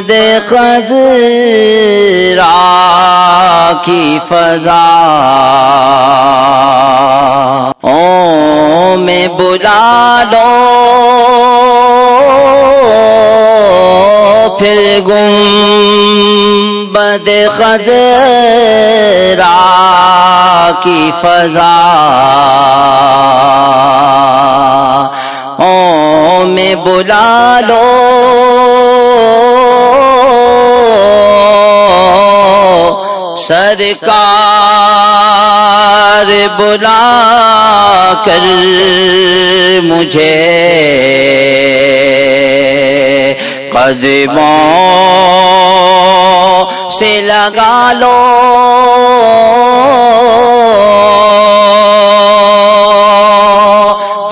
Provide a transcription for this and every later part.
بد قدرا کی فضا او میں بلا لو، پھر گم بد خدرا کی فضا او میں بلا لو سرکار بلا کر مجھے قدموں سے لگا لو۔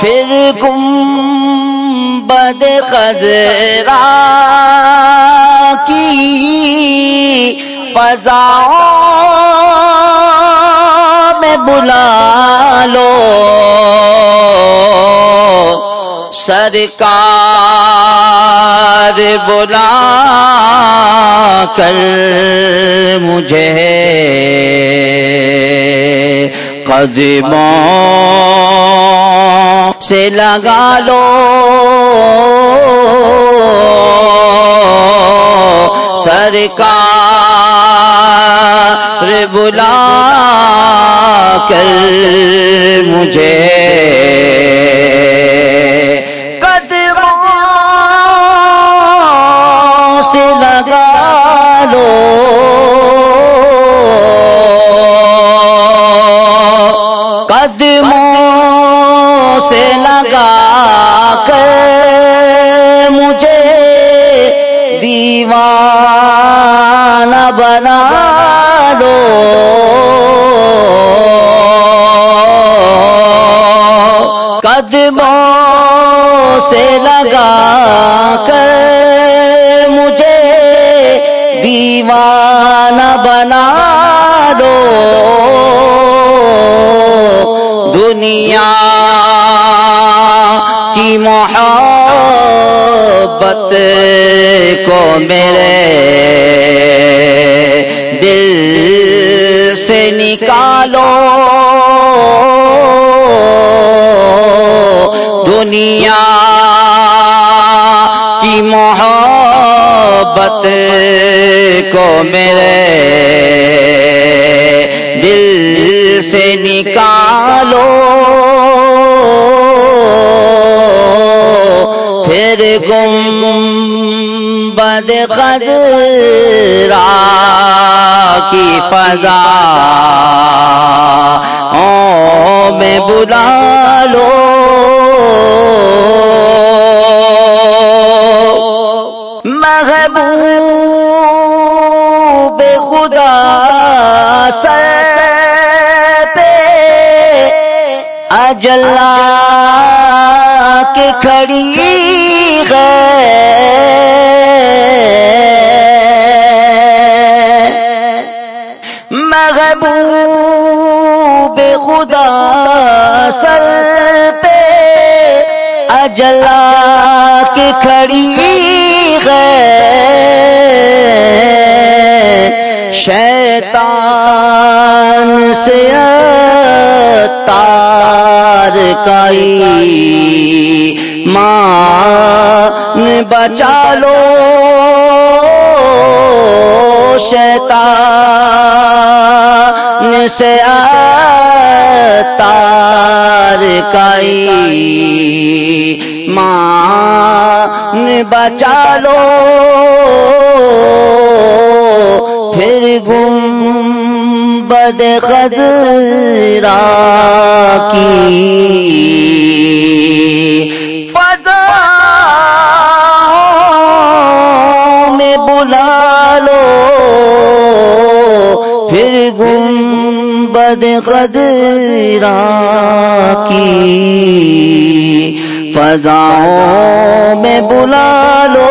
پھر گم بد خزرا کی فضا میں بلا لو۔ سرکار بلا کر مجھے قدموں سے لگا لو۔ سرکار کر مجھے۔ قدموں سے لگا لو۔ قدموں سے لگا کر مجھے دیوان بنا لو۔ قدموں سے لگا کر مجھے دیوان بنا دو۔ دنیا کی محبت کو میرے دل سے نکالو۔ دنیا کی محبت کو میرے دل سے نکالو۔ پھر گم بد خدرا کی فضا۔ او میں بلا محبوب خدا سر پہ اجلا کے کھڑی ہے محبوب خدا سر پہ اجلا کے کھڑی کائی مان بچا لو شیطان سے تار کائی مان بچا لو پھر گم بد خدرا کی فضا میں بلا لو پھر گم بد قدرا کی فضاؤں میں بلا لو۔